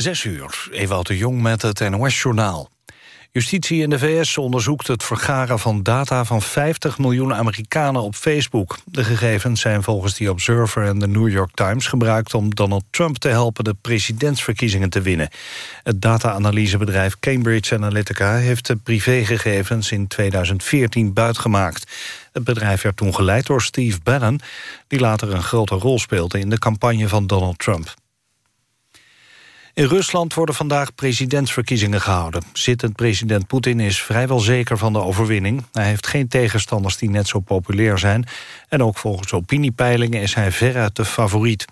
Zes uur, Ewout de Jong met het NOS-journaal. Justitie in de VS onderzoekt het vergaren van data van 50 miljoen Amerikanen op Facebook. De gegevens zijn volgens The Observer en de New York Times gebruikt om Donald Trump te helpen de presidentsverkiezingen te winnen. Het data-analysebedrijf Cambridge Analytica heeft de privégegevens in 2014 buitgemaakt. Het bedrijf werd toen geleid door Steve Bannon, die later een grote rol speelde in de campagne van Donald Trump. In Rusland worden vandaag presidentsverkiezingen gehouden. Zittend president Poetin is vrijwel zeker van de overwinning. Hij heeft geen tegenstanders die net zo populair zijn. En ook volgens opiniepeilingen is hij veruit de favoriet.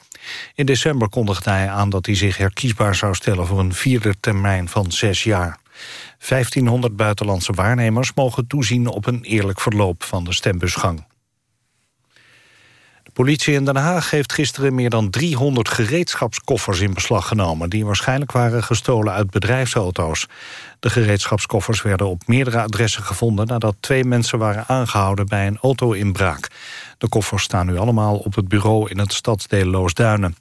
In december kondigde hij aan dat hij zich herkiesbaar zou stellen... voor een vierde termijn van zes jaar. 1500 buitenlandse waarnemers mogen toezien op een eerlijk verloop van de stembusgang. Politie in Den Haag heeft gisteren meer dan 300 gereedschapskoffers in beslag genomen... die waarschijnlijk waren gestolen uit bedrijfsauto's. De gereedschapskoffers werden op meerdere adressen gevonden... nadat twee mensen waren aangehouden bij een auto-inbraak. De koffers staan nu allemaal op het bureau in het stadsdeel Loosduinen.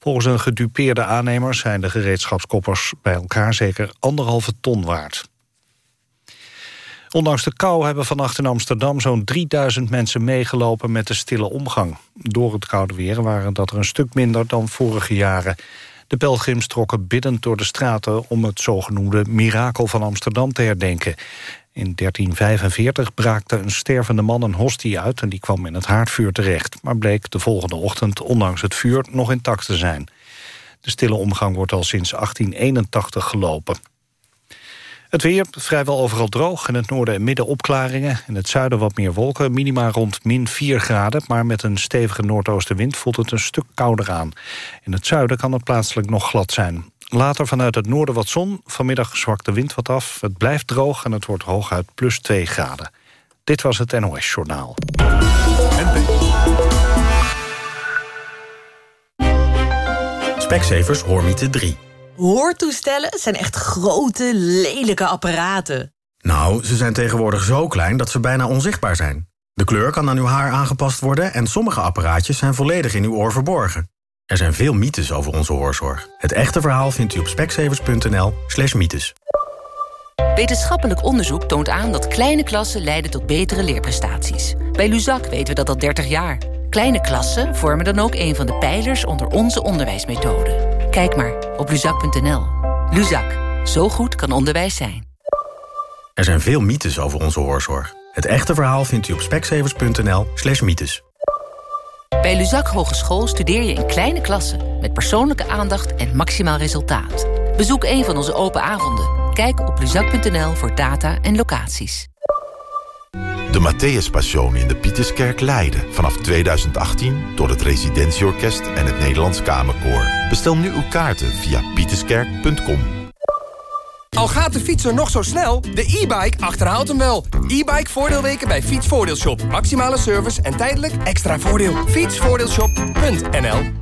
Volgens een gedupeerde aannemer zijn de gereedschapskoffers bij elkaar zeker anderhalve ton waard. Ondanks de kou hebben vannacht in Amsterdam zo'n 3000 mensen meegelopen met de stille omgang. Door het koude weer waren dat er een stuk minder dan vorige jaren. De pelgrims trokken biddend door de straten om het zogenoemde mirakel van Amsterdam te herdenken. In 1345 braakte een stervende man een hostie uit en die kwam in het haardvuur terecht, maar bleek de volgende ochtend ondanks het vuur nog intact te zijn. De stille omgang wordt al sinds 1881 gelopen. Het weer vrijwel overal droog. In het noorden en midden opklaringen. In het zuiden wat meer wolken. Minima rond min 4 graden. Maar met een stevige noordoostenwind voelt het een stuk kouder aan. In het zuiden kan het plaatselijk nog glad zijn. Later vanuit het noorden wat zon. Vanmiddag zwakt de wind wat af. Het blijft droog en het wordt hooguit plus 2 graden. Dit was het NOS Journaal. Specsavers Hoormiete 3. Hoortoestellen zijn echt grote, lelijke apparaten. Nou, ze zijn tegenwoordig zo klein dat ze bijna onzichtbaar zijn. De kleur kan aan uw haar aangepast worden... en sommige apparaatjes zijn volledig in uw oor verborgen. Er zijn veel mythes over onze hoorzorg. Het echte verhaal vindt u op speksevers.nl slash mythes. Wetenschappelijk onderzoek toont aan dat kleine klassen leiden tot betere leerprestaties. Bij Luzak weten we dat al 30 jaar. Kleine klassen vormen dan ook een van de pijlers onder onze onderwijsmethode. Kijk maar op luzak.nl. Luzak, zo goed kan onderwijs zijn. Er zijn veel mythes over onze hoorzorg. Het echte verhaal vindt u op speksevers.nl slash mythes. Bij Luzak Hogeschool studeer je in kleine klassen... met persoonlijke aandacht en maximaal resultaat. Bezoek een van onze open avonden. Kijk op luzak.nl voor data en locaties. De Matthäus Passion in de Pieterskerk Leiden. Vanaf 2018 door het Residentieorkest en het Nederlands Kamerkoor. Bestel nu uw kaarten via pieterskerk.com. Al gaat de fietser nog zo snel, de e-bike achterhaalt hem wel. E-bike voordeelweken bij Fietsvoordeelshop. Maximale service en tijdelijk extra voordeel. Fietsvoordeelshop.nl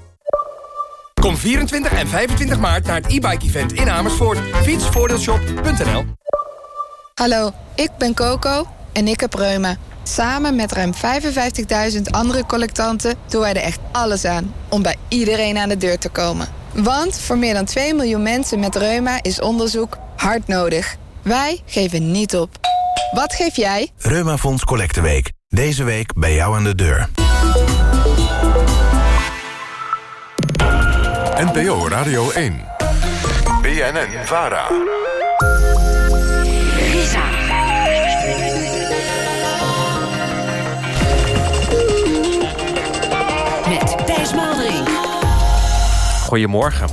Kom 24 en 25 maart naar het e-bike event in Amersfoort. Fietsvoordeelshop.nl Hallo, ik ben Coco en ik heb reuma. Samen met ruim 55.000 andere collectanten doen wij er echt alles aan... om bij iedereen aan de deur te komen. Want voor meer dan 2 miljoen mensen met reuma is onderzoek hard nodig. Wij geven niet op. Wat geef jij? Reumafonds Collecteweek. Deze week bij jou aan de deur. NPO Radio 1. BNN Vara. Met Thijs Maldering. Goedemorgen.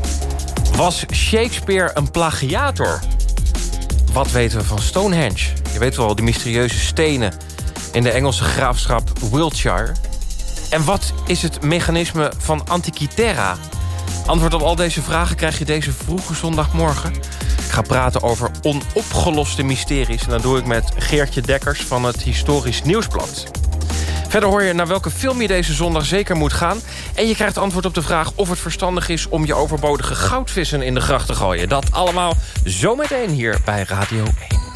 Was Shakespeare een plagiator? Wat weten we van Stonehenge? Je weet wel, die mysterieuze stenen in de Engelse graafschap Wiltshire. En wat is het mechanisme van Antikythera? Antwoord op al deze vragen krijg je deze vroege zondagmorgen. Ik ga praten over onopgeloste mysteries. En dat doe ik met Geertje Dekkers van het Historisch Nieuwsblad. Verder hoor je naar welke film je deze zondag zeker moet gaan. En je krijgt antwoord op de vraag of het verstandig is... om je overbodige goudvissen in de gracht te gooien. Dat allemaal zometeen hier bij Radio 1.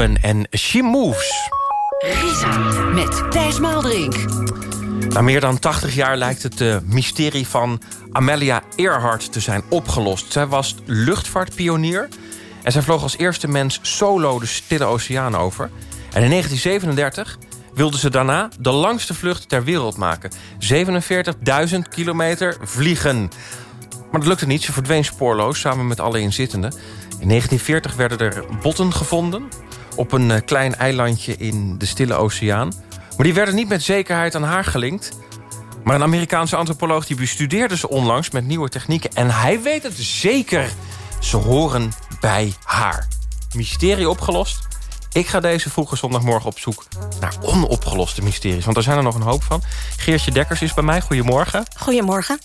En She Moves. Risa met Thijs Maaldrink. Na meer dan 80 jaar lijkt het uh, mysterie van Amelia Earhart te zijn opgelost. Zij was luchtvaartpionier en zij vloog als eerste mens solo de Stille Oceaan over. En in 1937 wilde ze daarna de langste vlucht ter wereld maken. 47.000 kilometer vliegen. Maar dat lukte niet, ze verdween spoorloos samen met alle inzittenden. In 1940 werden er botten gevonden op een eh, klein eilandje in de Stille Oceaan. Maar die werden niet met zekerheid aan haar gelinkt. Maar een Amerikaanse antropoloog die bestudeerde ze onlangs met nieuwe technieken. En hij weet het zeker. Ze horen bij haar. Mysterie opgelost. Ik ga deze vroege zondagmorgen op zoek naar onopgeloste mysteries. Want er zijn er nog een hoop van. Geertje Dekkers is bij mij. Goedemorgen. Goedemorgen.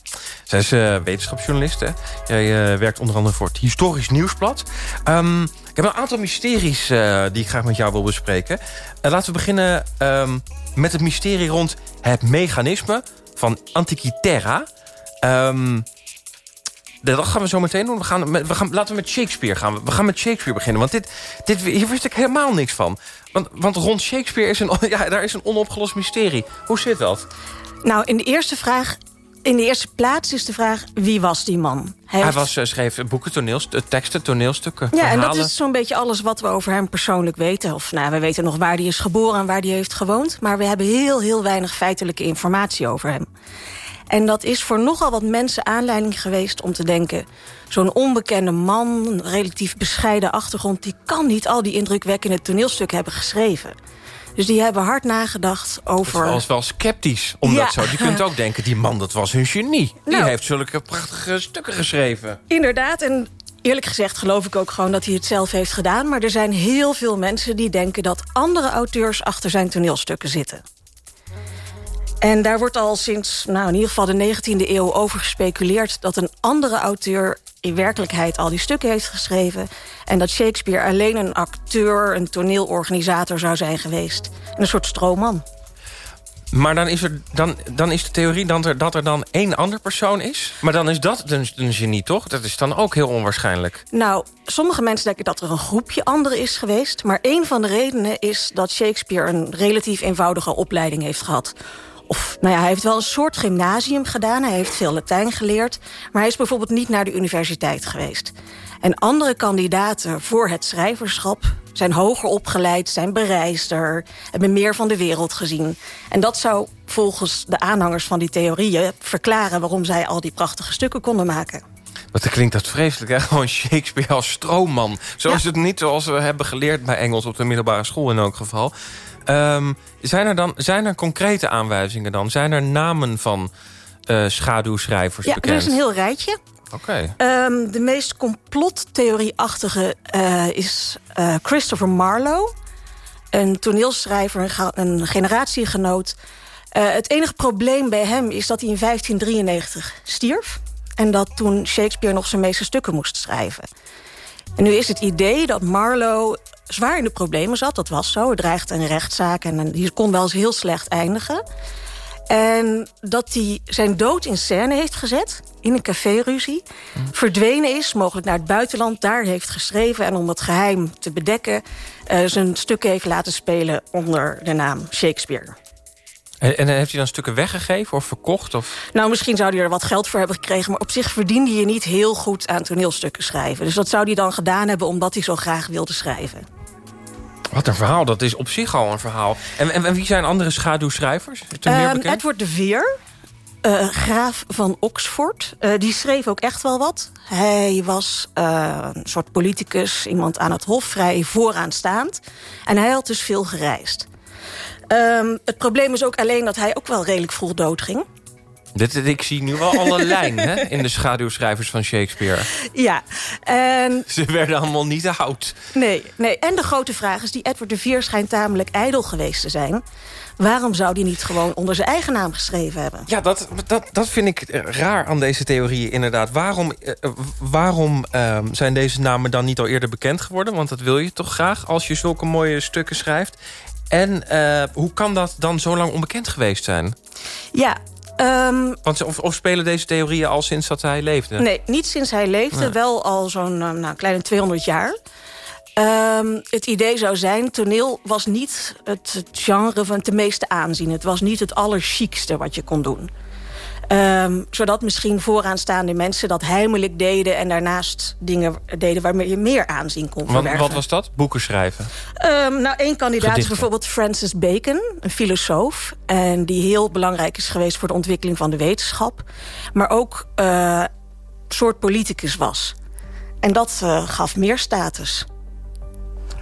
Zij is uh, wetenschapsjournalist. Hè? Jij uh, werkt onder andere voor het Historisch Nieuwsblad. Um, ik heb een aantal mysteries uh, die ik graag met jou wil bespreken. laten we beginnen um, met het mysterie rond het mechanisme van Antikythera. Um, dat gaan we zo meteen doen. We gaan, we gaan, laten we met Shakespeare gaan. We gaan met Shakespeare beginnen. Want dit, dit, hier wist ik helemaal niks van. Want, want rond Shakespeare is een, ja, daar is een onopgelost mysterie. Hoe zit dat? Nou, in de eerste vraag... In de eerste plaats is de vraag, wie was die man? Hij, Hij was, uh, schreef boeken, toneels, teksten, toneelstukken, Ja, verhalen. en dat is zo'n beetje alles wat we over hem persoonlijk weten. Of nou, we weten nog waar hij is geboren en waar hij heeft gewoond. Maar we hebben heel, heel weinig feitelijke informatie over hem. En dat is voor nogal wat mensen aanleiding geweest om te denken... zo'n onbekende man, een relatief bescheiden achtergrond... die kan niet al die indrukwekkende toneelstukken hebben geschreven. Dus die hebben hard nagedacht over... Dat was wel sceptisch, omdat ja. zo. Je kunt ook denken, die man dat was een genie. Die nou, heeft zulke prachtige stukken geschreven. Inderdaad, en eerlijk gezegd geloof ik ook gewoon dat hij het zelf heeft gedaan. Maar er zijn heel veel mensen die denken dat andere auteurs... achter zijn toneelstukken zitten. En daar wordt al sinds nou, in ieder geval de 19e eeuw over gespeculeerd... dat een andere auteur in werkelijkheid al die stukken heeft geschreven... en dat Shakespeare alleen een acteur, een toneelorganisator zou zijn geweest. Een soort stroomman. Maar dan is, er, dan, dan is de theorie dat er, dat er dan één ander persoon is? Maar dan is dat een, een genie, toch? Dat is dan ook heel onwaarschijnlijk. Nou, sommige mensen denken dat er een groepje anderen is geweest... maar één van de redenen is dat Shakespeare een relatief eenvoudige opleiding heeft gehad of, nou ja, hij heeft wel een soort gymnasium gedaan. Hij heeft veel Latijn geleerd. Maar hij is bijvoorbeeld niet naar de universiteit geweest. En andere kandidaten voor het schrijverschap zijn hoger opgeleid, zijn bereister... hebben meer van de wereld gezien. En dat zou volgens de aanhangers van die theorieën verklaren... waarom zij al die prachtige stukken konden maken. Wat klinkt dat vreselijk, hè? Gewoon Shakespeare als stroomman. Zo ja. is het niet zoals we hebben geleerd bij Engels... op de middelbare school in elk geval. Um, zijn, er dan, zijn er concrete aanwijzingen dan? Zijn er namen van uh, schaduwschrijvers ja, bekend? Ja, er is een heel rijtje. Oké. Okay. Um, de meest complottheorieachtige uh, is uh, Christopher Marlowe. Een toneelschrijver, een generatiegenoot. het enige probleem bij hem is dat hij in 1593 stierf. En dat toen Shakespeare nog zijn meeste stukken moest schrijven. En nu is het idee dat Marlowe zwaar in de problemen zat. Dat was zo. Het dreigde een rechtszaak en die kon wel eens heel slecht eindigen. En dat hij zijn dood in scène heeft gezet, in een caféruzie. Verdwenen is, mogelijk naar het buitenland, daar heeft geschreven... en om het geheim te bedekken, uh, zijn stukken heeft laten spelen... onder de naam Shakespeare. En, en, heeft hij dan stukken weggegeven of verkocht? Of? Nou, misschien zou hij er wat geld voor hebben gekregen... maar op zich verdiende je niet heel goed aan toneelstukken schrijven. Dus dat zou hij dan gedaan hebben omdat hij zo graag wilde schrijven. Wat een verhaal, dat is op zich al een verhaal. En, en, en wie zijn andere schaduwschrijvers? Um, Edward de Veer, uh, graaf van Oxford. Uh, die schreef ook echt wel wat. Hij was uh, een soort politicus, iemand aan het hof, vrij vooraanstaand. En hij had dus veel gereisd. Um, het probleem is ook alleen dat hij ook wel redelijk vroeg doodging. Dit, ik zie nu wel alle lijn hè, in de schaduwschrijvers van Shakespeare. Ja. En... Ze werden allemaal niet oud. Nee, nee. En de grote vraag is, die Edward de Veer schijnt tamelijk ijdel geweest te zijn. Waarom zou die niet gewoon onder zijn eigen naam geschreven hebben? Ja, dat, dat, dat vind ik raar aan deze theorieën inderdaad. Waarom, uh, waarom uh, zijn deze namen dan niet al eerder bekend geworden? Want dat wil je toch graag als je zulke mooie stukken schrijft. En uh, hoe kan dat dan zo lang onbekend geweest zijn? Ja, Um, Want of, of, spelen deze theorieën al sinds dat hij leefde? Nee, niet sinds hij leefde. Nee. Wel al zo'n nou, kleine 200 jaar. Ehm, het idee zou zijn, toneel was niet het, genre van het meeste aanzien. Het was niet het allerchicste wat je kon doen. Ehm, zodat misschien vooraanstaande mensen dat heimelijk deden... en daarnaast dingen deden waarmee je meer aanzien kon verwerven. Wat was dat? Boeken schrijven? Um, nou, één kandidaat Gedichten. is bijvoorbeeld Francis Bacon, een filosoof... en die heel belangrijk is geweest voor de ontwikkeling van de wetenschap. Maar ook uh, een soort politicus was. En dat uh, gaf meer status.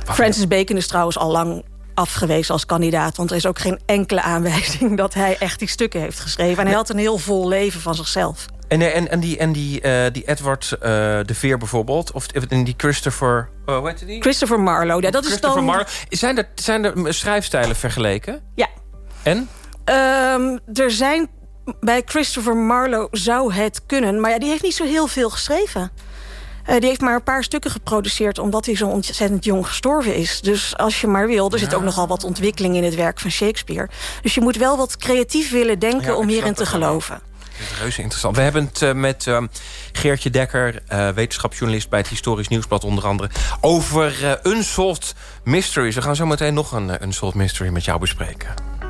Francis Bacon is trouwens al lang afgewezen als kandidaat. Want er is ook geen enkele aanwijzing dat hij echt die stukken heeft geschreven. En hij had een heel vol leven van zichzelf. En, en, en die, en die, uh, die Edward uh, de Veer bijvoorbeeld, of en die Christopher... Uh, hoe heet die? Christopher Marlowe, ja, dat Christopher is dan... Marlowe. Zijn er, zijn er schrijfstijlen vergeleken? Ja. En? Um, er zijn... Bij Christopher Marlowe zou het kunnen, maar ja, die heeft niet zo heel veel geschreven. Uh, die heeft maar een paar stukken geproduceerd... omdat hij zo ontzettend jong gestorven is. Dus als je maar wil, er zit ook nogal wat ontwikkeling in het werk van Shakespeare. Dus je moet wel wat creatief willen denken ja, om hierin te geloven. Dat is reuze interessant. We hebben het uh, met uh, Geertje Dekker, uh, wetenschapsjournalist... bij het Historisch Nieuwsblad onder andere... over Unsolved Mysteries. We gaan zo meteen nog een Unsolved Mystery met jou bespreken.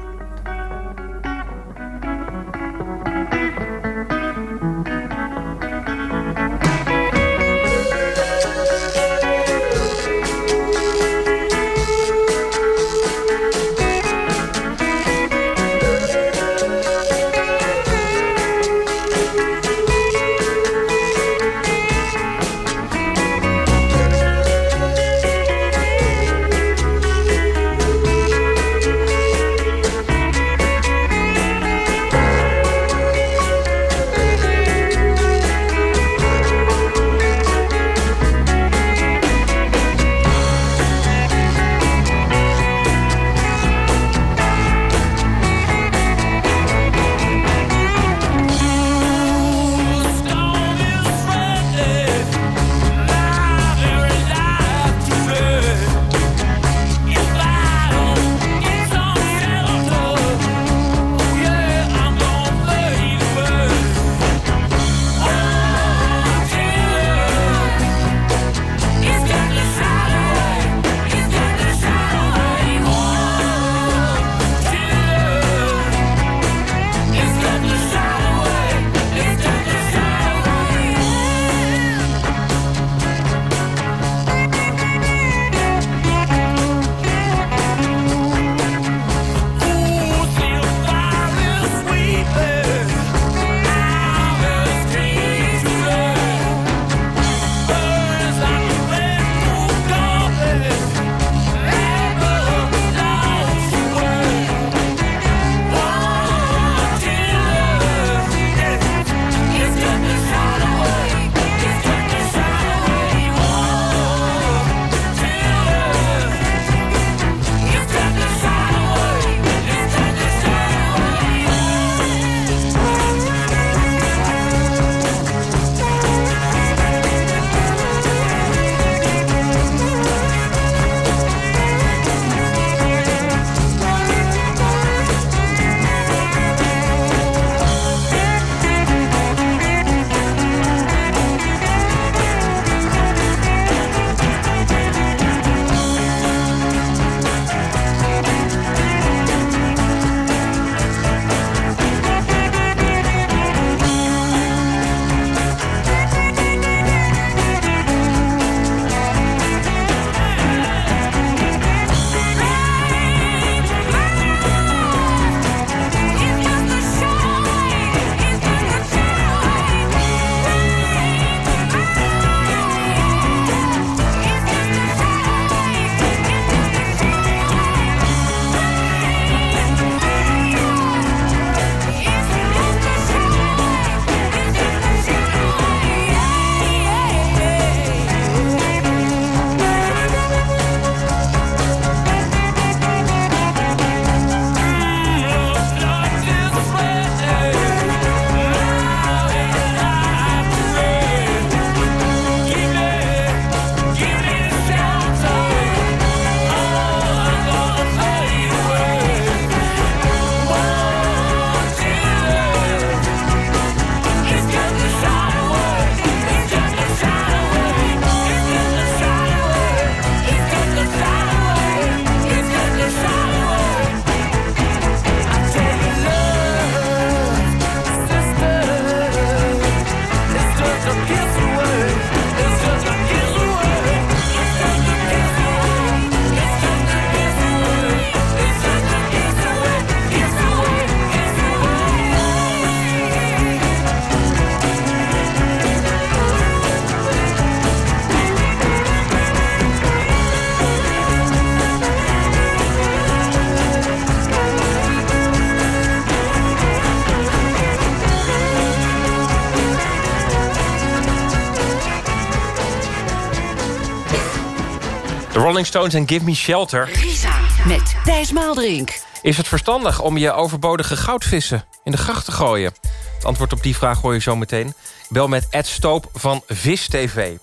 Rolling Stones en Give Me Shelter. Risa met Thijs Maaldrink. Is het verstandig om je overbodige goudvissen in de gracht te gooien? Het antwoord op die vraag hoor je zo meteen. Ik bel met Ed Stoop van Vis TV.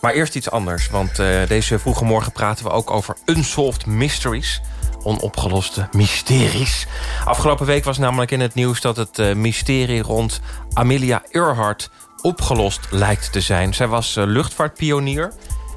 Maar eerst iets anders, want uh, deze vroege morgen praten we ook over Unsolved Mysteries. Onopgeloste mysteries. Afgelopen week was namelijk in het nieuws dat het uh, mysterie rond Amelia Earhart opgelost lijkt te zijn. Zij was uh, luchtvaartpionier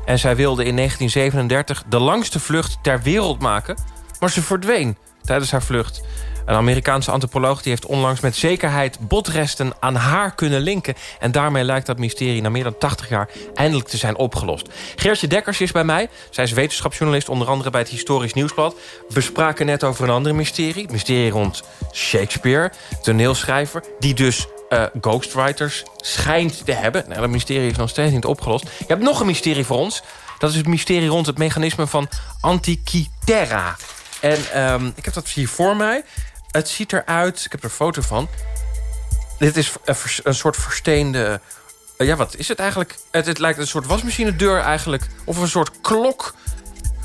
en zij wilde in 1937 de langste vlucht ter wereld maken... maar ze verdween tijdens haar vlucht. Een Amerikaanse antropoloog die heeft onlangs met zekerheid botresten aan haar kunnen linken. En daarmee lijkt dat mysterie na meer dan 80 jaar eindelijk te zijn opgelost. Geertje Dekkers is bij mij. Zij is wetenschapsjournalist, onder andere bij het Historisch Nieuwsblad. We spraken net over een ander mysterie. Het mysterie rond Shakespeare, toneelschrijver... die dus uh, ghostwriters schijnt te hebben. Nou, dat mysterie is nog steeds niet opgelost. Je hebt nog een mysterie voor ons. Dat is het mysterie rond het mechanisme van Antikythera. En um, ik heb dat hier voor mij. Het ziet eruit, ik heb er een foto van. Dit is een, soort versteende... Uh, ja, wat is het eigenlijk? Het, het lijkt een soort wasmachinedeur eigenlijk. Of een soort klok.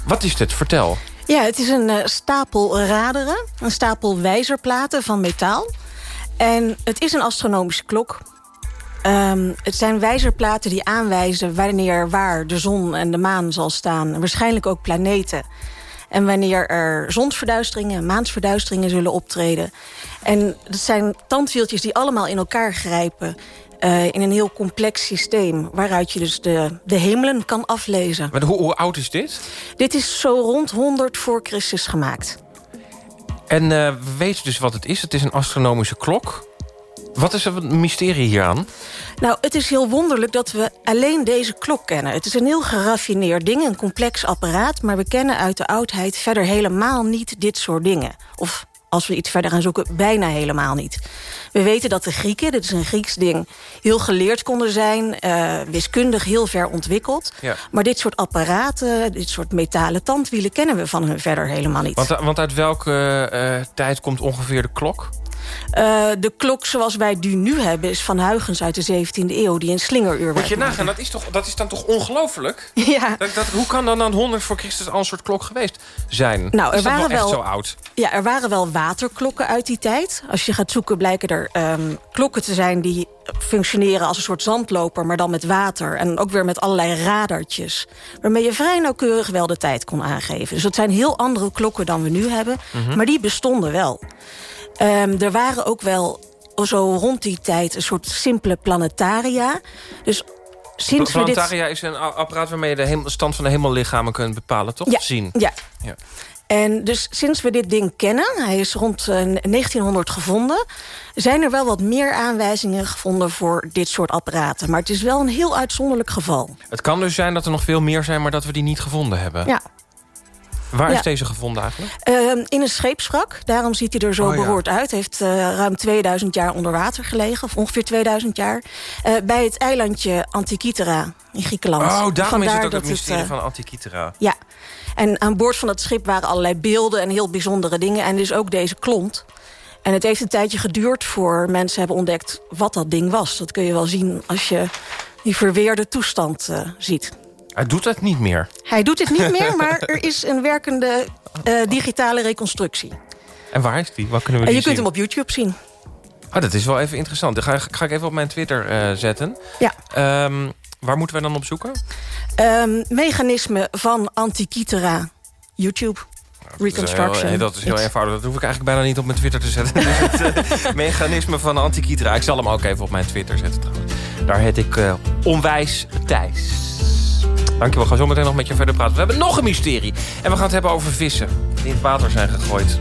Wat is dit? Vertel. Ja, het is een uh, stapel raderen. Een stapel wijzerplaten van metaal. En het is een astronomische klok. Um, het zijn wijzerplaten die aanwijzen wanneer waar de zon en de maan zal staan. Waarschijnlijk ook planeten. En wanneer er zonsverduisteringen en maansverduisteringen zullen optreden. En dat zijn tandwieltjes die allemaal in elkaar grijpen... Uh, in een heel complex systeem... waaruit je dus de, de hemelen kan aflezen. Maar hoe, hoe oud is dit? Dit is zo rond 100 voor Christus gemaakt. En uh, we weten dus wat het is. Het is een astronomische klok. Wat is het mysterie hieraan? Nou, het is heel wonderlijk dat we alleen deze klok kennen. Het is een heel geraffineerd ding, een complex apparaat... maar we kennen uit de oudheid verder helemaal niet dit soort dingen. Of als we iets verder gaan zoeken, bijna helemaal niet. We weten dat de Grieken, dit is een Grieks ding... heel geleerd konden zijn, uh, wiskundig heel ver ontwikkeld. Ja. Maar dit soort apparaten, dit soort metalen tandwielen... kennen we van hun verder helemaal niet. Want, want uit welke uh, tijd komt ongeveer de klok? Uh, de klok zoals wij die nu hebben is van Huygens uit de 17e eeuw... die een slingeruur Moet je nagaan, dat is, toch, dat is dan toch ongelooflijk? Ja. Dat, dat, hoe kan dan aan 100 voor Christus al een soort klok geweest zijn? Nou, er is dat waren wel echt zo oud? Ja, er waren wel waterklokken uit die tijd. Als je gaat zoeken blijken er um, klokken te zijn... die functioneren als een soort zandloper, maar dan met water. En ook weer met allerlei radartjes. Waarmee je vrij nauwkeurig wel de tijd kon aangeven. Dus dat zijn heel andere klokken dan we nu hebben. Mhm. Mm -hmm. Maar die bestonden wel. Um, er waren ook wel zo rond die tijd een soort simpele planetaria. Dus sinds planetaria we dit... is een apparaat waarmee je de stand van de hemellichamen kunt bepalen, toch? Ja, Zien. Ja. ja. En dus sinds we dit ding kennen, hij is rond uh, 1900 gevonden... zijn er wel wat meer aanwijzingen gevonden voor dit soort apparaten. Maar het is wel een heel uitzonderlijk geval. Het kan dus zijn dat er nog veel meer zijn, maar dat we die niet gevonden hebben. Ja. Waar Ja. is deze gevonden eigenlijk? Uh, in een scheepswrak, daarom ziet hij er zo Oh, ja. beroerd uit. Hij heeft uh, ruim 2000 jaar onder water gelegen, of ongeveer 2000 jaar. Uh, bij het eilandje Antikythera in Griekenland. Oh, daarom is Vandaar het ook dat het mysterie uh, van Antikythera. Ja, en aan boord van het schip waren allerlei beelden en heel bijzondere dingen. En dus ook deze klont. En het heeft een tijdje geduurd voor mensen hebben ontdekt wat dat ding was. Dat kun je wel zien als je die verweerde toestand ziet. Hij doet het niet meer. Hij doet het niet meer, maar er is een werkende uh, digitale reconstructie. En waar is die? Wat kunnen we En die je kunt zien? hem op YouTube zien. Ah, dat is wel even interessant. Dat ga, ga ik even op mijn Twitter uh, zetten. Ja. Um, waar moeten we dan op zoeken? Um, mechanisme van Antikythera. YouTube. Reconstruction. Dat is, heel, dat is heel eenvoudig. Dat hoef ik eigenlijk bijna niet op mijn Twitter te zetten. Dus het uh, mechanisme van Antikythera. Ik zal hem ook even op mijn Twitter zetten trouwens. Daar heet ik uh, Onwijs Thijs. Dankjewel, we gaan zo meteen nog met je verder praten. We hebben nog een mysterie. En we gaan het hebben over vissen die in het water zijn gegooid.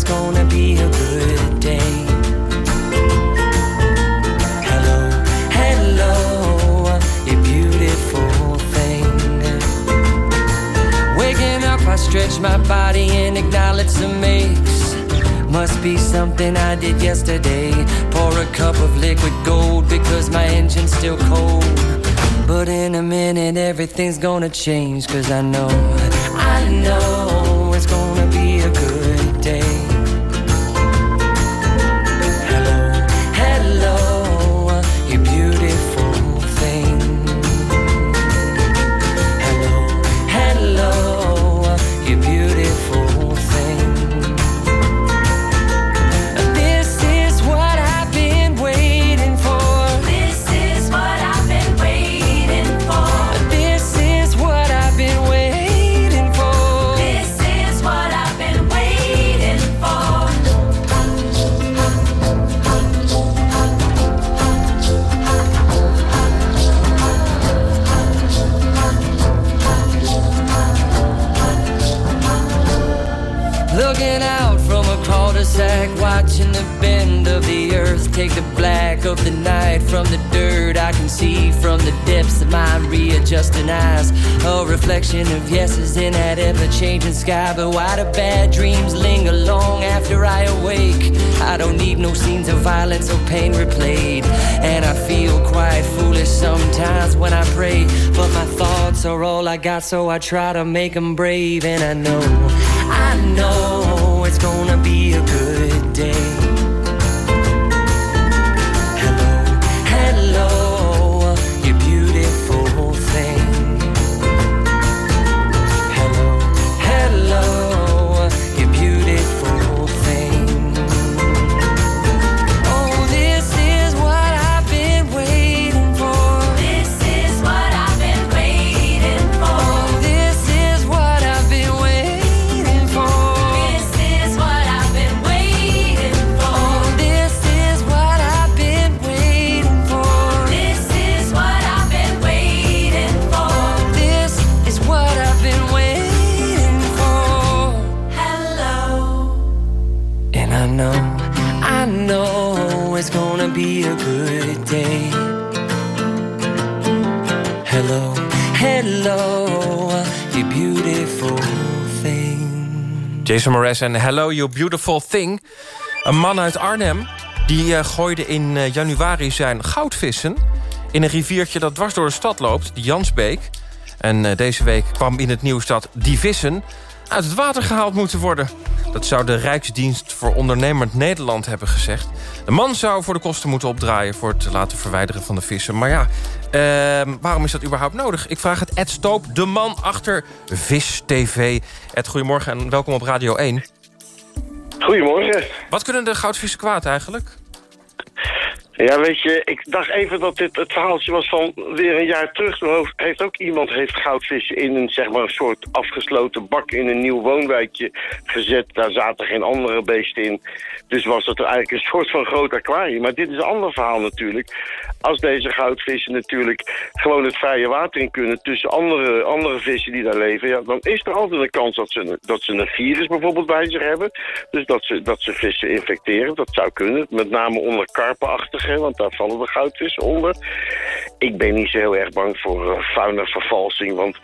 it's gonna be a good day. Hello, hello, you beautiful thing. Waking that's a mix. Must be something I did yesterday. Pour a cup of liquid gold because my engine's still cold. But in a minute, everything's gonna change. Cause I know, I know so I try to make them brave, and I know. I know it's gonna be a good day. Jason Mraz en Hello You Beautiful Thing. Een man uit Arnhem die eh, gooide in eh, januari zijn goudvissen... in een riviertje dat dwars door de stad loopt, de Jansbeek. En eh, deze week kwam in het nieuws dat die vissen uit het water gehaald moeten worden. Dat zou de Rijksdienst voor Ondernemend Nederland hebben gezegd. De man zou voor de kosten moeten opdraaien... voor het laten verwijderen van de vissen. Maar ja, ehm, waarom is dat überhaupt nodig? Ik vraag het Ed Stoop, de man achter Vis TV. Ed, goedemorgen en welkom op Radio 1. Goedemorgen. Wat kunnen de goudvissen kwaad eigenlijk? Ja, weet je, ik dacht even dat dit het verhaaltje was van weer een jaar terug. Toen heeft ook iemand heeft goudvissen in een, zeg maar, een soort afgesloten bak in een nieuw woonwijkje gezet. Daar zaten geen andere beesten in. Dus was het eigenlijk een soort van groot aquarium. Maar dit is een ander verhaal natuurlijk. Als deze goudvissen natuurlijk gewoon het vrije water in kunnen... tussen andere, andere vissen die daar leven... Ja, dan is er altijd een kans dat ze, dat ze een virus bijvoorbeeld bij zich hebben. Dus dat ze, dat ze vissen infecteren. Dat zou kunnen. Met name onder karpenachtige, want daar vallen de goudvissen onder. Ik ben niet zo heel erg bang voor uh, faunavervalsing. Want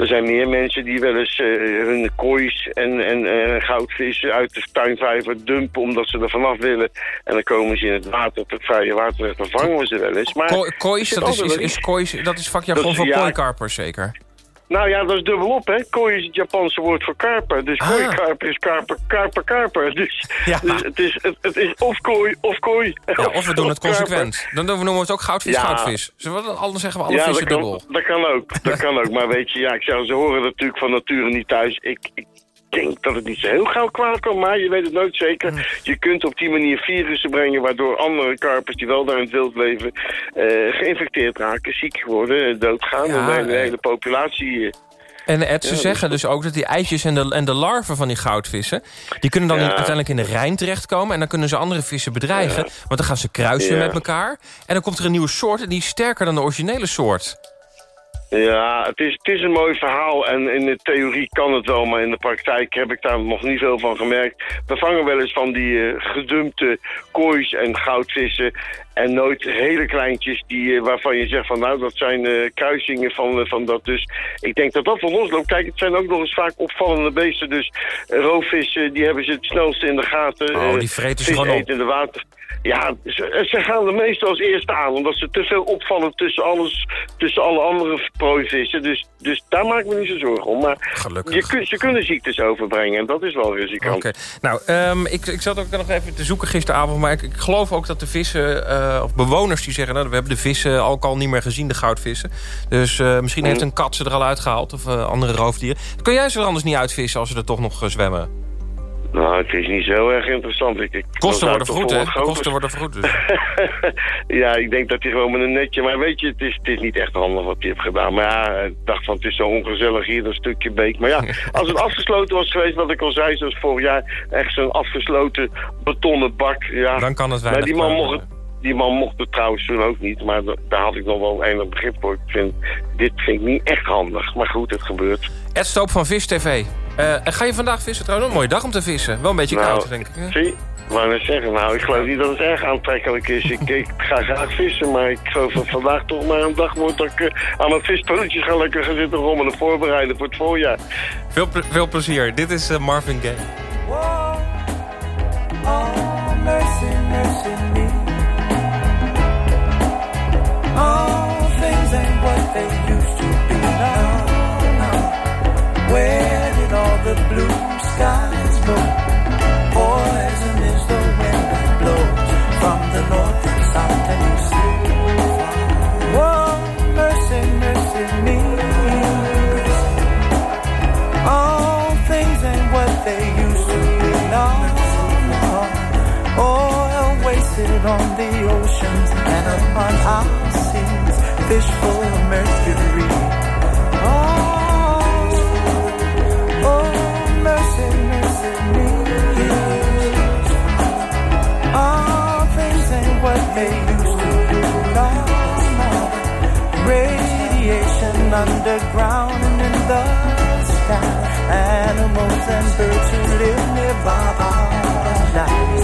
er zijn meer mensen die wel eens eh, hun koois en, en eh, goudvissen uit de tuinvijver dumpen... omdat ze er vanaf willen. En dan komen ze in het water, het vrije water, dan vangen we ze wel eens. Maar Ko- Koois, dat is, is, is, koois, dat is vakjargon voor ja. kooikarpers zeker? Nou ja, dat is dubbelop, hè. Kooi is het Japanse woord voor karper. Dus Ah. kooikarper is karper, karper, karper. Dus, dus het, is, het, het is of kooi of kooi. Ja, of we doen het karper. consequent. Dan noemen we het ook goudvis, Ja. goudvis. Zullen we dan anders zeggen we alle ja, vissen dubbel? kan, dat kan ook. Dat kan ook. Maar weet je, ja, ik zou ze horen natuurlijk van nature niet thuis. Ik, ik denk dat het niet zo heel gauw kwaad kan, maar je weet het nooit zeker. Je kunt op die manier virussen brengen... waardoor andere karpers die wel daar in het wild leven... eh, geïnfecteerd raken, ziek worden, eh, doodgaan. Ja, en de hele, eh. populatie... En Ed, ze Ja, zeggen dus ook dat die eitjes en de, en de larven van die goudvissen... die kunnen dan Ja. in- uiteindelijk in de Rijn terechtkomen... en dan kunnen ze andere vissen bedreigen. Want dan gaan ze kruisen met elkaar. En dan komt er een nieuwe soort en die is sterker dan de originele soort. Ja, het is, het is een mooi verhaal en in de theorie kan het wel, maar in de praktijk heb ik daar nog niet veel van gemerkt. We vangen wel eens van die uh, gedumpte koois en goudvissen en nooit hele kleintjes die, uh, waarvan je zegt van nou dat zijn uh, kruisingen van, van dat. Dus ik denk dat dat van ons loopt. Kijk, het zijn ook nog eens vaak opvallende beesten. Dus roofvissen, die hebben ze het snelste in de gaten. Oh, die vreten ze gewoon op. in de water. Ja, ze, ze, gaan er meestal als eerste aan, omdat ze te veel opvallen tussen, alles, tussen alle andere prooivissen. Dus, dus daar maak ik me niet zo zorgen om. Maar Gelukkig. Je, ze kunnen ziektes overbrengen en dat is wel risicant. Oké. Nou, um, ik, ik zat ook nog even te zoeken gisteravond, maar ik, ik geloof ook dat de vissen, uh, of bewoners die zeggen, nou, we hebben de vissen ook al niet meer gezien, de goudvissen. Dus uh, misschien heeft een kat ze er al uitgehaald of uh, andere roofdieren. Kun jij ze er anders niet uitvissen als ze er toch nog zwemmen? Nou, het is niet zo erg interessant. Ik, ik Kosten worden vergoed, hè? Kosten worden vergoed, dus. ja, ik denk dat hij gewoon met een netje... Maar weet je, het is, het is niet echt handig wat hij heeft gedaan. Maar ja, ik dacht van, het is zo ongezellig hier, dat stukje beek. Maar ja, als het afgesloten was geweest, wat ik al zei, zoals vorig jaar... echt zo'n afgesloten betonnen bak, ja... Dan kan het weinig die man mocht die man mocht het trouwens toen ook niet, maar daar had ik nog wel enig begrip voor. Ik vind, dit vind ik niet echt handig, maar goed, het gebeurt. Ed Stoop van Vis TV. Uh, ga je vandaag vissen trouwens? Een mooie dag om te vissen. Wel een beetje nou, koud, denk ik. Hè? Zie, maar net zeggen, nou, ik geloof niet dat het erg aantrekkelijk is. Ik, ik ga graag vissen, maar ik geloof dat vandaag toch maar een dag wordt dat ik uh, aan mijn visspulletjes ga lekker gaan zitten rommelen voorbereiden voor het voorjaar. Veel, veel plezier. Dit is uh, Marvin Gaye. Oh, mercy, mercy me. All things ain't what they used to be now. Where the blue skies? Poison is the wind that blows from the north mercy, mercy me. All things ain't what they used to be. Oil wasted on the oceans and upon our seas, fish full of mercury. Radiation underground and in the sky. Animals and birds who live nearby are dying.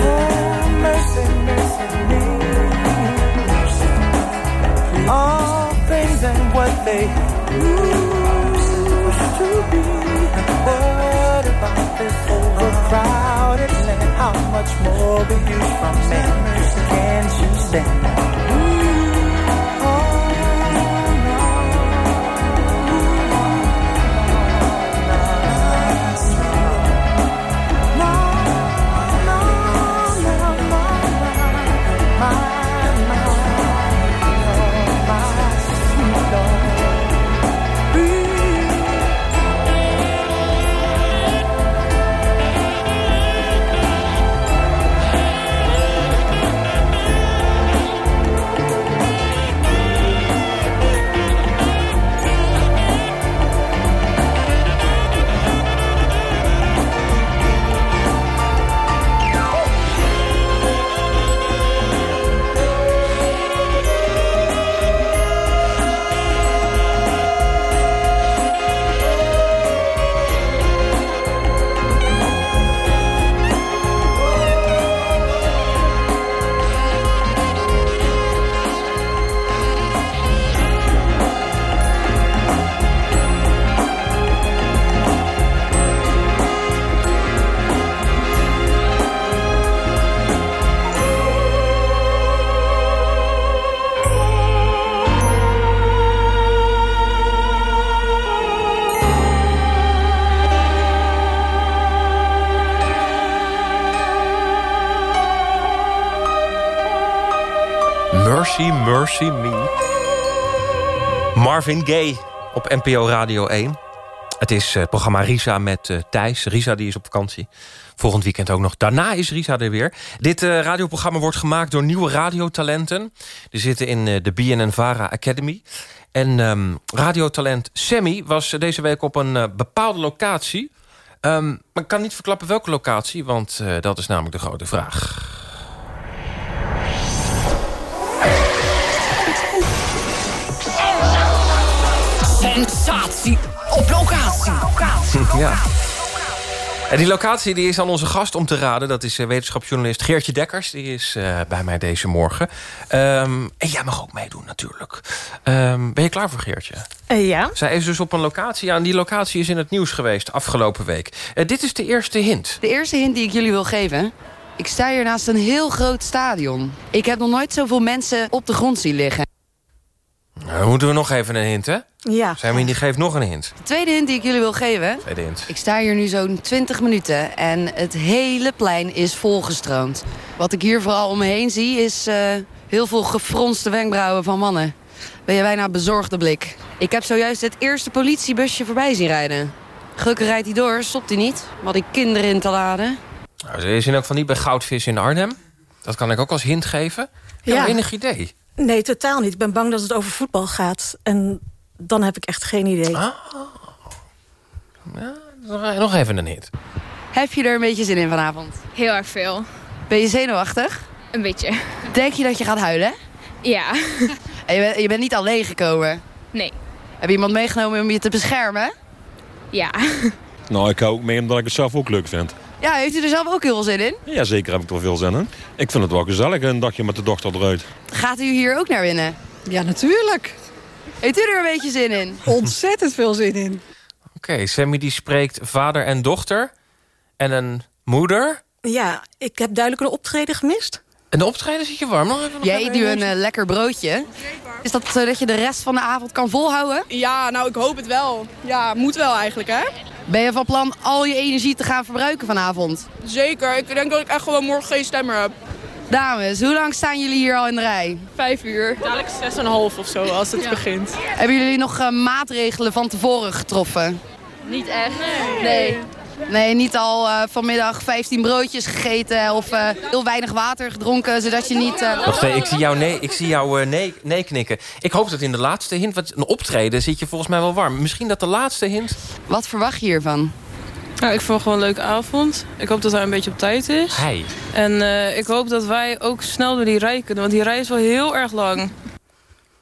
Oh, mercy, mercy me. All things and what they used to be. What about this overcrowded land? How much more abuse from men Can't you stand? Marvin Gaye op NPO Radio 1. Het is het programma Risa met uh, Thijs. Risa die is op vakantie. Volgend weekend ook nog. Daarna is Risa er weer. Dit uh, radioprogramma wordt gemaakt door nieuwe radiotalenten. Die zitten in uh, de BNN-Vara Academy. En um, radiotalent Sammy was deze week op een bepaalde locatie. Maar ik kan niet verklappen welke locatie, want dat is namelijk de grote vraag. Sensatie op locatie. Ja. En die locatie die is aan onze gast om te raden. Dat is eh, wetenschapsjournalist Geertje Dekkers. Die is eh, bij mij deze morgen. Ehm, en jij mag ook meedoen natuurlijk. Ehm, ben je klaar voor Geertje? Eh, ja. Zij is dus op een locatie. Ja, en die locatie is in het nieuws geweest afgelopen week. Eh, dit is de eerste hint. De eerste hint die ik jullie wil geven. Ik sta hier naast een heel groot stadion. Ik heb nog nooit zoveel mensen op de grond zien liggen. Nou, moeten we nog even een hint, hè? Ja. Sammy die geeft nog een hint. De tweede hint die ik jullie wil geven. Tweede hint. Ik sta hier nu zo'n 20 minuten en het hele plein is volgestroomd. Wat ik hier vooral om me heen zie is eh, heel veel gefronste wenkbrauwen van mannen. Ben je bijna bezorgde blik. Ik heb zojuist het eerste politiebusje voorbij zien rijden. Gelukkig rijdt hij door, stopt hij niet. Wat ik kinderen in te laden. Nou, ze is in elk geval niet bij Goudvis in Arnhem. Dat kan ik ook als hint geven. Ja, Ja. enig idee. Nee, totaal niet. Ik ben bang dat het over voetbal gaat. En dan heb ik echt geen idee. Ah. Nog- Nog even een hint. Heb je er een beetje zin in vanavond? Heel erg veel. Ben je zenuwachtig? Een beetje. Denk je dat je gaat huilen? Ja. En je, bent, je bent niet alleen gekomen? Nee. Heb je iemand meegenomen om je te beschermen? Ja. Nou, ik hou ook mee omdat ik het zelf ook leuk vind. Ja, heeft u er zelf ook heel veel zin in? Ja, zeker heb ik er veel zin in. Ik vind het wel gezellig, een dagje met de dochter eruit. Gaat u hier ook naar binnen? Ja, natuurlijk. Heeft u er een beetje zin in? Ontzettend veel zin in. Oké, Sammy die spreekt vader en dochter. En een moeder. Ja, ik heb duidelijk een optreden gemist. En de optreden zit je warm. Nog even, nog Jij eet nu een eh, lekker broodje. Is dat zodat je de rest van de avond kan volhouden? Ja, nou, ik hoop het wel. Ja, moet wel eigenlijk, hè? Ben je van plan al je energie te gaan verbruiken vanavond? Zeker. Ik denk dat ik echt gewoon morgen geen stemmer heb. Dames, hoe lang staan jullie hier al in de rij? Vijf uur. Dadelijk zes en een half of zo, als het begint. Hebben jullie nog eh, maatregelen van tevoren getroffen? Niet echt. Nee. Nee, niet al eh, vanmiddag 15 broodjes gegeten of eh, heel weinig water gedronken, zodat je niet... eh, Wacht even, ik zie jou, nee, ik zie jou eh, nee, nee knikken. Ik hoop dat in de laatste hint, want een optreden zit je volgens mij wel warm. Misschien dat de laatste hint... Wat verwacht je hiervan? Nou, ik vond gewoon een leuke avond. Ik hoop dat hij een beetje op tijd is. Hij. En eh, ik hoop dat wij ook snel door die rij kunnen. Want die rij is wel heel erg lang.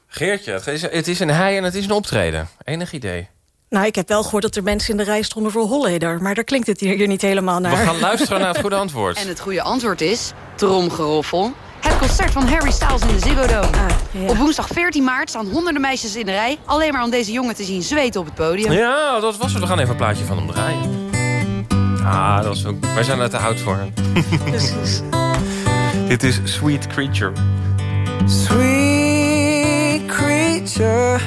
Geertje, het is, het is een hij en het is een optreden. Enig idee. Nou, ik heb wel gehoord dat er mensen in de rij stonden voor Holleder. Maar daar klinkt het hier, niet helemaal naar. We gaan luisteren naar het goede antwoord. En het goede antwoord is, tromgeroffel. Het concert van Harry Styles in de Ziggo Dome. Op woensdag 14 maart staan honderden meisjes in de rij... alleen maar om deze jongen te zien zweten op het podium. Ja, dat was het. We gaan even een plaatje van hem draaien. Ah, dat was ook... Wij zijn er te oud voor. Precies. Dit is Sweet Creature. Sweet creature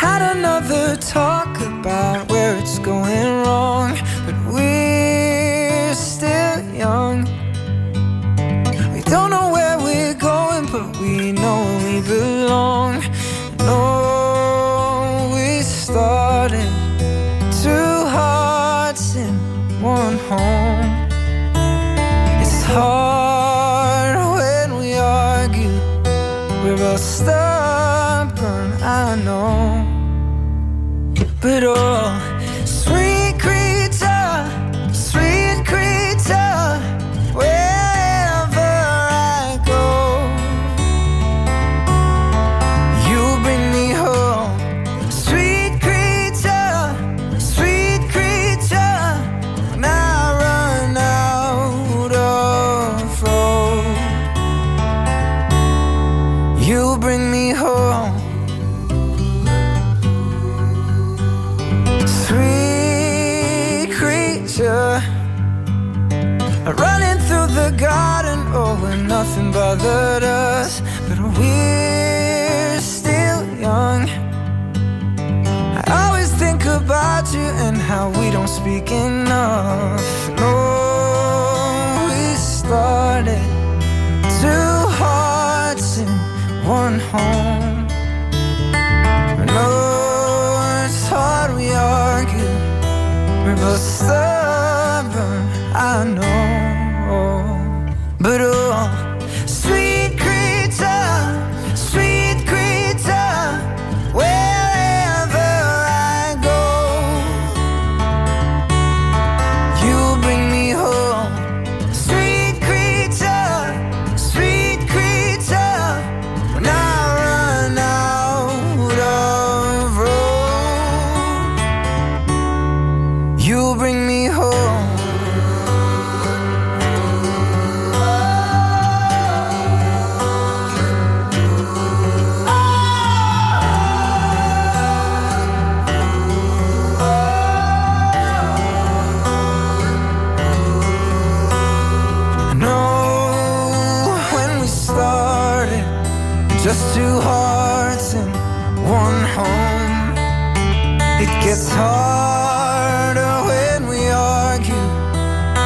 Had another talk about where it's going wrong But we're still young. We don't know where we're going But we know we belong. No, we started Two hearts in one home. It's hard when we argue. We're both stubborn, I know. pero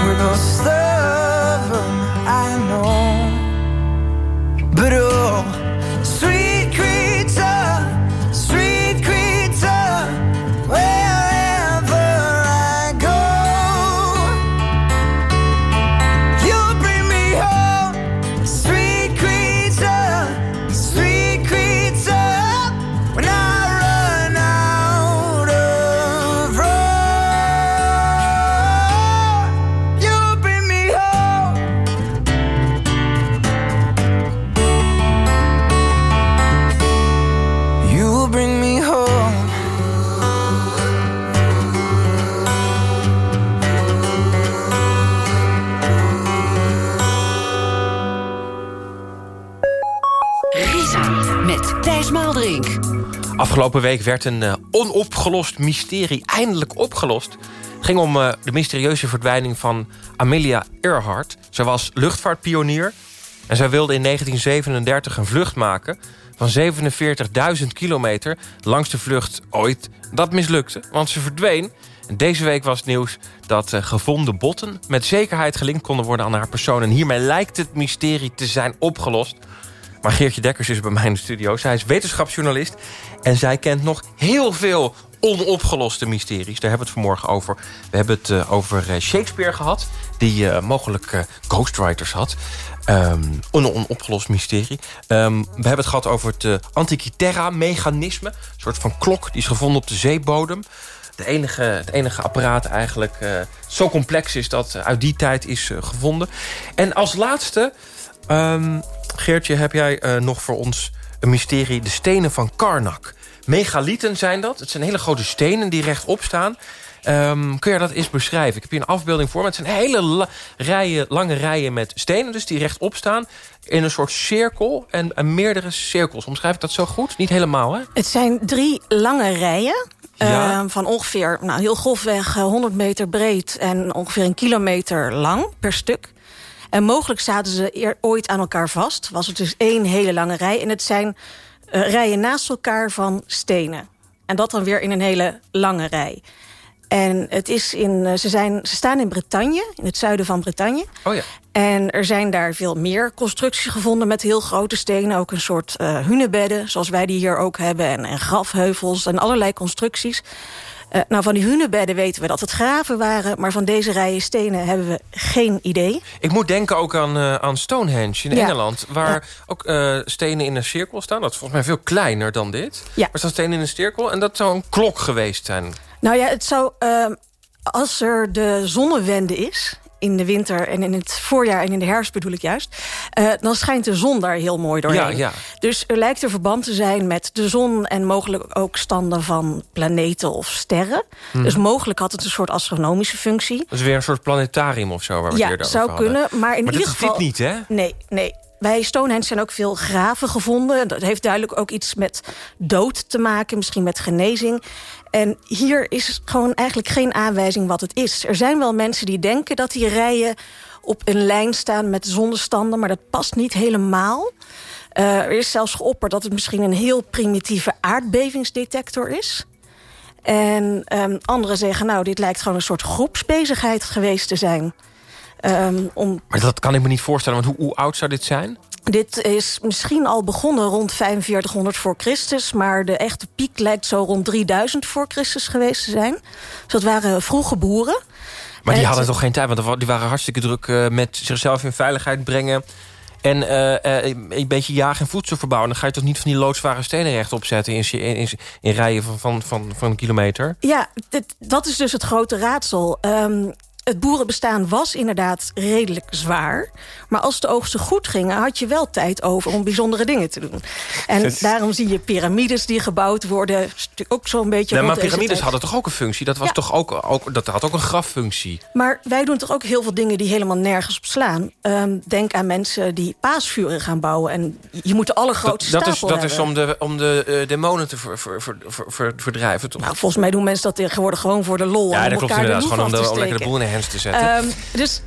We're no slaves Afgelopen week werd een eh, onopgelost mysterie eindelijk opgelost. Het ging om eh, de mysterieuze verdwijning van Amelia Earhart. Zij was luchtvaartpionier en zij wilde in 1937 een vlucht maken... van 47.000 kilometer langs de vlucht ooit. Dat mislukte, want ze verdween. En deze week was het nieuws dat eh, gevonden botten... met zekerheid gelinkt konden worden aan haar persoon. En hiermee lijkt het mysterie te zijn opgelost... Maar Geertje Dekkers is bij mij in de studio. Zij is wetenschapsjournalist en zij kent nog heel veel onopgeloste mysteries. Daar hebben we het vanmorgen over. We hebben het eh, over eh, Shakespeare gehad... die eh, mogelijk ghostwriters had. Ehm, een onopgelost mysterie. Ehm, we hebben het gehad over het Antikythera-mechanisme. Een soort van klok die is gevonden op de zeebodem. De enige, het enige apparaat eigenlijk zo complex is... dat uit die tijd is gevonden. En als laatste... ehm, Geertje, heb jij eh, nog voor ons een mysterie... de stenen van Karnak. Megalieten zijn dat. Het zijn hele grote stenen die rechtop staan. Ehm, kun je dat eens beschrijven? Ik heb hier een afbeelding voor me. Het zijn hele la- rijen, lange rijen met stenen... dus die rechtop staan in een soort cirkel... en, en meerdere cirkels. Omschrijf ik dat zo goed? Niet helemaal, hè? Het zijn drie lange rijen. Ja. eh, van ongeveer, nou, heel grofweg, eh, 100 meter breed... en ongeveer een kilometer lang per stuk. En mogelijk zaten ze eer, ooit aan elkaar vast. Was het dus één hele lange rij. En het zijn eh, rijen naast elkaar van stenen. En dat dan weer in een hele lange rij. En het is in, eh, ze, zijn, ze staan in Bretagne, in het zuiden van Bretagne. Oh ja. En er zijn daar veel meer constructies gevonden met heel grote stenen. Ook een soort eh hunebedden, zoals wij die hier ook hebben. En, en grafheuvels en allerlei constructies. Eh, nou, van die hunebedden weten we dat het graven waren. Maar van deze rijen stenen hebben we geen idee. Ik moet denken ook aan, eh, aan Stonehenge in Ja. Engeland... waar ook eh, stenen in een cirkel staan. Dat is volgens mij veel kleiner dan dit. Ja. Maar er staan stenen in een cirkel en dat zou een klok geweest zijn. Nou ja, het zou, eh, als er de zonnewende is in de winter en in het voorjaar en in de herfst bedoel ik juist... eh, dan schijnt de zon daar heel mooi doorheen. Ja, ja. Dus er lijkt er verband te zijn met de zon... en mogelijk ook standen van planeten of sterren. Hmm. Dus mogelijk had het een soort astronomische functie. Dat is weer een soort planetarium of zo waar we Ja, eerder zou over hadden. kunnen, maar in ieder geval- dit niet, hè? Nee, nee. Bij Stonehenge zijn ook veel graven gevonden. Dat heeft duidelijk ook iets met dood te maken, misschien met genezing. En hier is gewoon eigenlijk geen aanwijzing wat het is. Er zijn wel mensen die denken dat die rijen op een lijn staan met zonnestanden... maar dat past niet helemaal. Eh, er is zelfs geopperd dat het misschien een heel primitieve aardbevingsdetector is. En ehm, anderen zeggen, nou, dit lijkt gewoon een soort groepsbezigheid geweest te zijn. Ehm, om Maar dat kan ik me niet voorstellen, want hoe, hoe oud zou dit zijn? Dit is misschien al begonnen rond 4500 voor Christus... maar de echte piek lijkt zo rond 3000 voor Christus geweest te zijn. Dus dat waren vroege boeren. Maar die En hadden toch geen tijd, want die waren hartstikke druk... eh, met zichzelf in veiligheid brengen... en eh, eh, een beetje jagen en voedsel verbouwen. Dan ga je toch niet van die loodzware stenen rechtop zetten... in, in, in, in rijen van, van, van, van een kilometer? Ja, dit, dat is dus het grote raadsel. Ehm, het boerenbestaan was inderdaad redelijk zwaar. Maar als de oogsten goed gingen, had je wel tijd over om bijzondere dingen te doen. En daarom zie je piramides die gebouwd worden. Ook zo'n beetje Nee, maar piramides hadden toch ook een functie? Dat, was Ja. toch ook, ook, dat had ook een graffunctie. Maar wij doen toch ook heel veel dingen die helemaal nergens op slaan. Ehm, denk aan mensen die paasvuren gaan bouwen. En je moet de allergrootste dat, dat is, dat is om de, om de eh, demonen te ver, ver, ver, ver- ver- verdrijven, toch? Nou, volgens mij doen mensen dat tegenwoordig gewoon voor de lol. ja, dat klopt inderdaad. Gewoon om, de, om lekker de boel in hens te zetten. Ehm, dus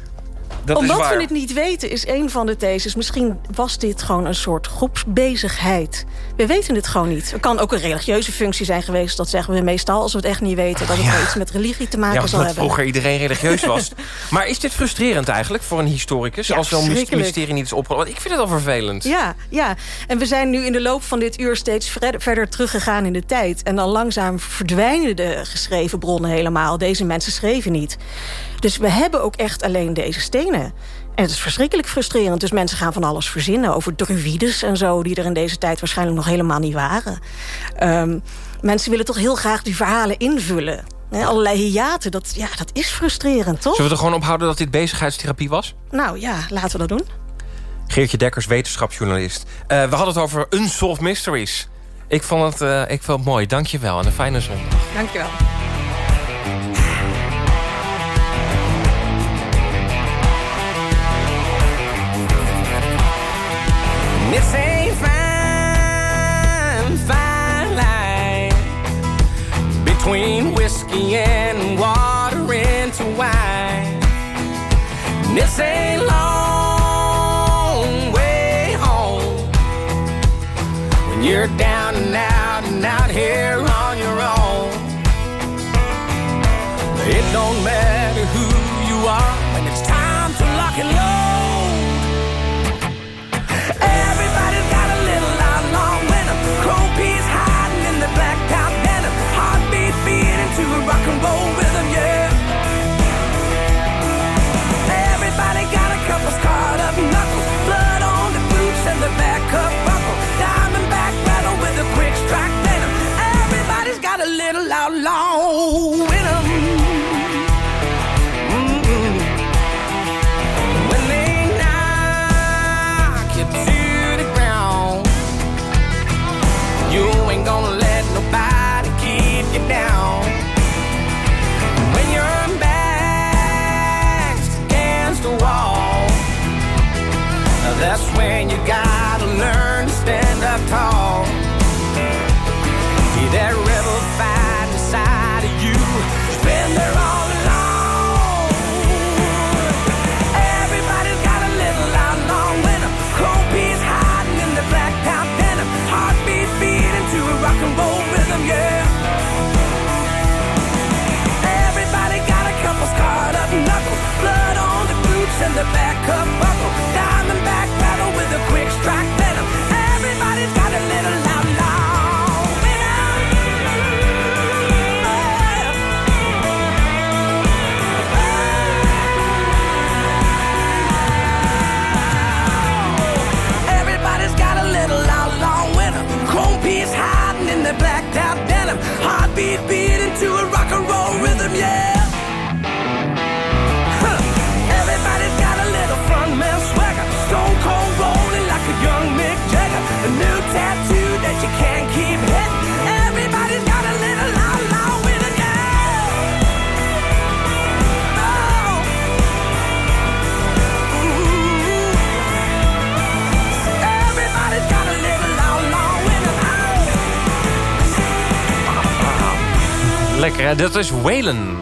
Dat Omdat is waar. we het niet weten, is een van de theses. Misschien was dit gewoon een soort groepsbezigheid. We weten het gewoon niet. Het kan ook een religieuze functie zijn geweest. Dat zeggen we meestal als we het echt niet weten. Dat het iets met religie te maken Ja, zal hebben. vroeger iedereen religieus was. maar is dit frustrerend eigenlijk voor een historicus? Ja, als zo'n mysterie niet is opgelost? Want ik vind het al vervelend. Ja, ja, en we zijn nu in de loop van dit uur steeds verder teruggegaan in de tijd. En dan langzaam verdwijnen de geschreven bronnen helemaal. Deze mensen schreven niet. Dus we hebben ook echt alleen deze stenen. En het is verschrikkelijk frustrerend. Dus mensen gaan van alles verzinnen over druides en zo... die er in deze tijd waarschijnlijk nog helemaal niet waren. Ehm, mensen willen toch heel graag die verhalen invullen. Hè, allerlei hiaten, dat, ja, dat is frustrerend, toch? Zullen we er gewoon ophouden dat dit bezigheidstherapie was? Nou ja, laten we dat doen. Geertje Dekkers, wetenschapsjournalist. Eh, we hadden het over Unsolved Mysteries. Ik vond het, eh, ik vond het mooi, dankjewel. En een fijne zondag. Dankjewel. It's a fine, fine line between whiskey and water into wine. And it's a long way home when you're down and out and out here on your own. It don't the back up Lekker, hè? Dat is Waylon.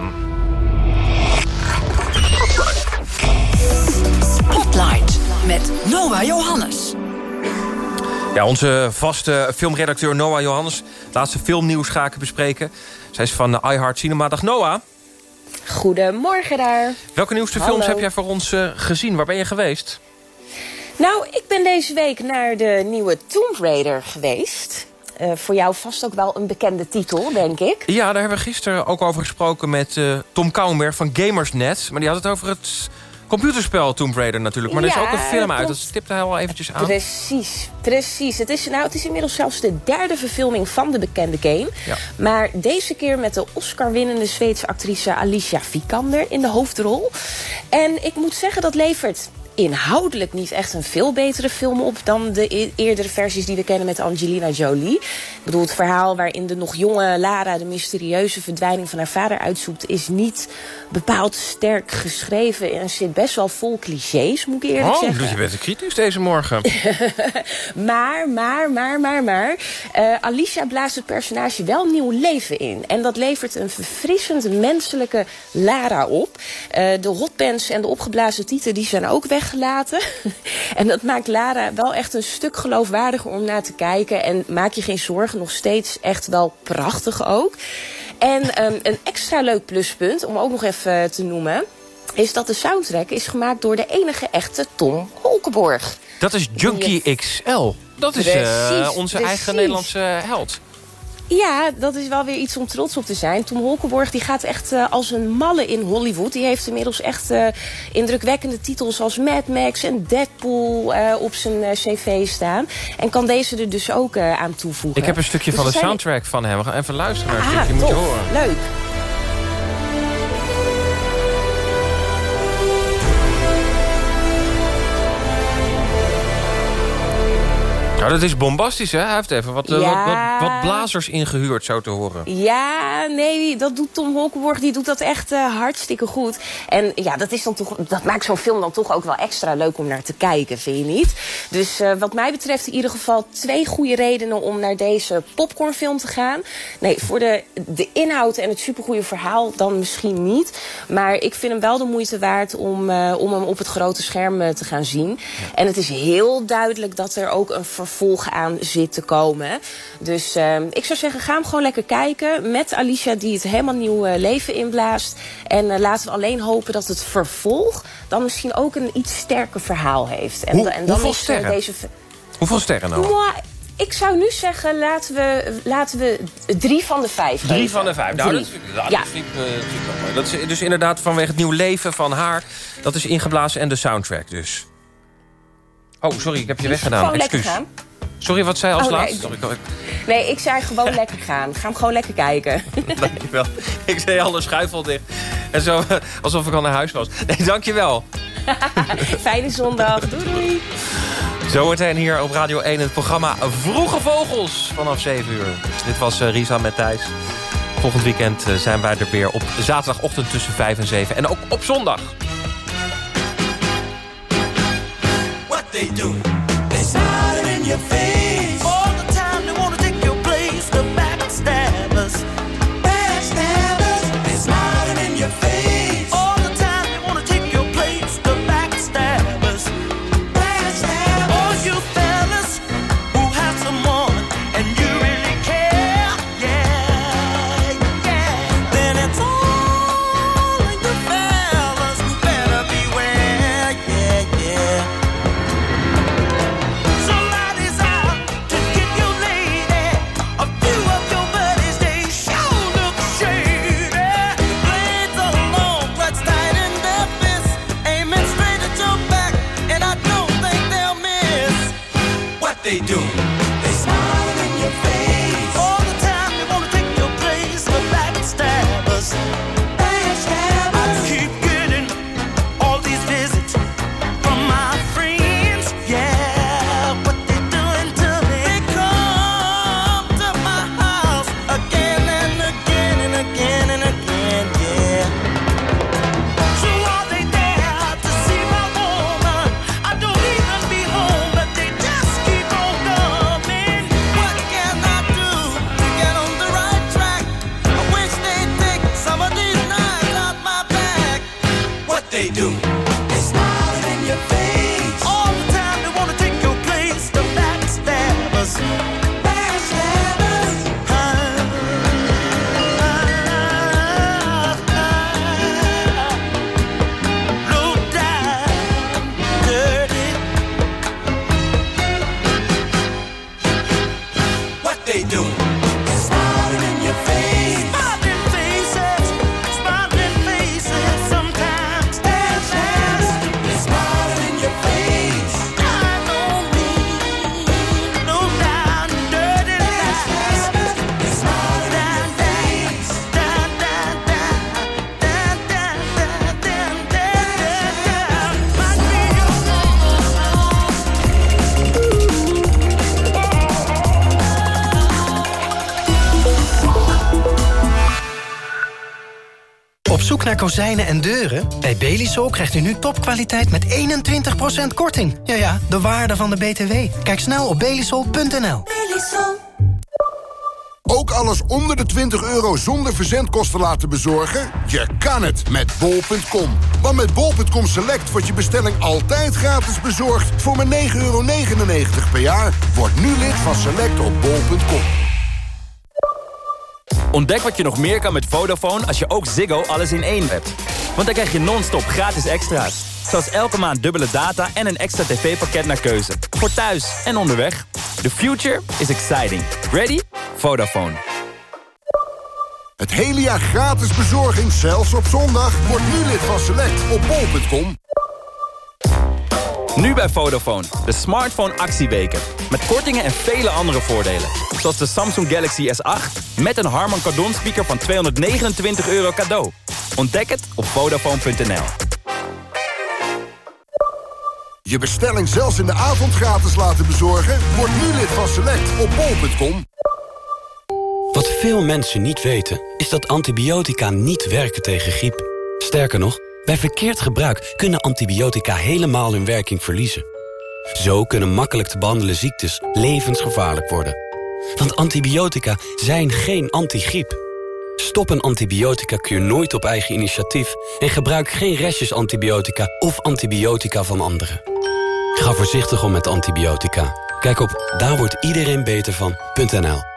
Spotlight met Noah Johannes. Ja, onze vaste filmredacteur Noah Johannes. Laatste filmnieuws ga ik bespreken. Zij is van iHeart Cinema. Dag Noah. Goedemorgen daar. Welke nieuwste Hallo. films heb jij voor ons eh, gezien? Waar ben je geweest? Nou, ik ben deze week naar de nieuwe Tomb Raider geweest. Eh, voor jou vast ook wel een bekende titel, denk ik. Ja, daar hebben we gisteren ook over gesproken met eh, Tom Kouwenberg van Gamersnet. Maar die had het over het computerspel Tomb Raider natuurlijk. Maar er is ook een film uit, dat stipte hij al eventjes aan. Precies, precies. Het is, nou, het is inmiddels zelfs de derde verfilming van de bekende game. Ja. Maar deze keer met de Oscar-winnende Zweedse actrice Alicia Vikander in de hoofdrol. En ik moet zeggen, dat levert inhoudelijk niet echt een veel betere film op dan de e- eerdere versies die we kennen met Angelina Jolie. Ik bedoel, het verhaal waarin de nog jonge Lara de mysterieuze verdwijning van haar vader uitzoekt, is niet bepaald sterk geschreven en zit best wel vol clichés, moet ik eerlijk Oh, zeggen. dus je bent kritisch deze morgen. Maar, maar, maar, maar, maar. eh, Alicia blaast het personage wel nieuw leven in. En dat levert een verfrissend menselijke Lara op. Eh, de hotpants en de opgeblazen tieten die zijn ook weggelaten. en dat maakt Lara wel echt een stuk geloofwaardiger om naar te kijken. En maak je geen zorgen, nog steeds echt wel prachtig ook. En ehm, een extra leuk pluspunt, om ook nog even te noemen... is dat de soundtrack is gemaakt door de enige echte Tom Holkenborg. Dat is Junkie XL. Dat is eh, Precies, onze precies. eigen Nederlandse held. Ja, dat is wel weer iets om trots op te zijn. Tom Holkenborg die gaat echt eh, als een malle in Hollywood. Die heeft inmiddels echt eh, indrukwekkende titels als Mad Max en Deadpool eh, op zijn cv staan. En kan deze er dus ook aan toevoegen. Ik heb een stukje Dus van de zijn- soundtrack van hem. We gaan even luisteren naar een Ah, stukje. Moet je horen. Leuk. Nou, dat is bombastisch, hè? Hij heeft even wat, eh, Ja. wat, wat, wat blazers ingehuurd, zo te horen. Ja, nee, dat doet Tom Holkenborg. Die doet dat echt eh, hartstikke goed. En ja, dat, is dan toch, dat maakt zo'n film dan toch ook wel extra leuk om naar te kijken, vind je niet? Dus eh, wat mij betreft in ieder geval twee goede redenen om naar deze popcornfilm te gaan. Nee, voor de, de inhoud en het supergoeie verhaal dan misschien niet. Maar ik vind hem wel de moeite waard om, om hem op het grote scherm te gaan zien. En het is heel duidelijk dat er ook een vervolg aan zit te komen. Dus eh, ik zou zeggen, ga hem gewoon lekker kijken. Met Alicia die het helemaal nieuw eh, leven inblaast. En eh, laten we alleen hopen dat het vervolg dan misschien ook een iets sterker verhaal heeft. En, Hoe- en dan hoeveel is, eh, sterren? deze... Hoeveel sterren nou? Ik zou nu zeggen, laten we, laten we drie van de vijf Drie geven. van de vijf. Nou, Drie. dat, vind ik- nou, ja. mooi. Dat is dus inderdaad vanwege het nieuw leven van haar. Dat is ingeblazen en de soundtrack dus. Oh, sorry, ik heb je weggedaan. Excuus. Sorry, wat zei je als Oh, nee, laatste? ik- Sorry, ik- Nee, ik zei gewoon lekker gaan. Ga hem gewoon lekker kijken. Dankjewel. Ik zei alle schuifel dicht. En zo, alsof ik al naar huis was. Nee, dankjewel. Fijne zondag. Doei doei. Zometeen hier op Radio 1 het programma Vroege Vogels vanaf 7 uur. Dit was eh, Risa met Thijs. Volgend weekend eh, zijn wij er weer op zaterdagochtend tussen 5 en 7. En ook op zondag. what they do. They in your face naar kozijnen en deuren? Bij Belisol krijgt u nu topkwaliteit met 21% korting. Ja ja, de waarde van de BTW. Kijk snel op belisol.nl. Ook alles onder de 20 euro zonder verzendkosten laten bezorgen? Je kan het met bol.com. Want met bol.com Select wordt je bestelling altijd gratis bezorgd... voor maar 9,99 euro per jaar. Word nu lid van Select op bol.com. Ontdek wat je nog meer kan met Vodafone als je ook Ziggo alles in één hebt. Want dan krijg je non-stop gratis extra's. Zoals elke maand dubbele data en een extra tv-pakket naar keuze. Voor thuis en onderweg. The future is exciting. Ready? Vodafone. Het hele jaar gratis bezorging, zelfs op zondag. Word nu lid van Select op bol.com. Nu bij Vodafone, de smartphone actieweken. Met kortingen en vele andere voordelen. Zoals de Samsung Galaxy S8 met een Harman Kardon speaker van 229 euro cadeau. Ontdek het op Vodafone.nl. Je bestelling zelfs in de avond gratis laten bezorgen? Word nu lid van Select op bol.com. Wat veel mensen niet weten, is dat antibiotica niet werken tegen griep. Sterker nog, bij verkeerd gebruik kunnen antibiotica helemaal hun werking verliezen. Zo kunnen makkelijk te behandelen ziektes levensgevaarlijk worden. Want antibiotica zijn geen antigriep. Stop een antibiotica-kuur nooit op eigen initiatief... en gebruik geen restjes antibiotica of antibiotica van anderen. Ga voorzichtig om met antibiotica. Kijk op daar wordt iedereen beter van.nl.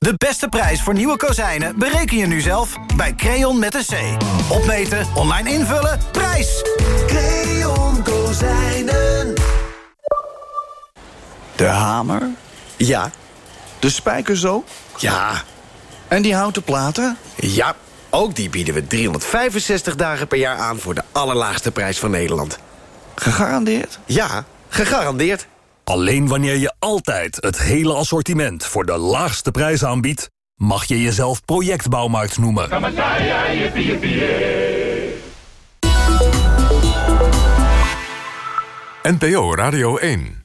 De beste prijs voor nieuwe kozijnen bereken je nu zelf bij Creon met een C. Opmeten, online invullen, prijs! Creon Kozijnen. De hamer? Ja. De spijkers zo? Ja. En die houten platen? Ja, ook die bieden we 365 dagen per jaar aan... voor de allerlaagste prijs van Nederland. Gegarandeerd? Ja, gegarandeerd. Alleen wanneer je altijd het hele assortiment voor de laagste prijs aanbiedt... mag je jezelf projectbouwmarkt noemen. NPO Radio 1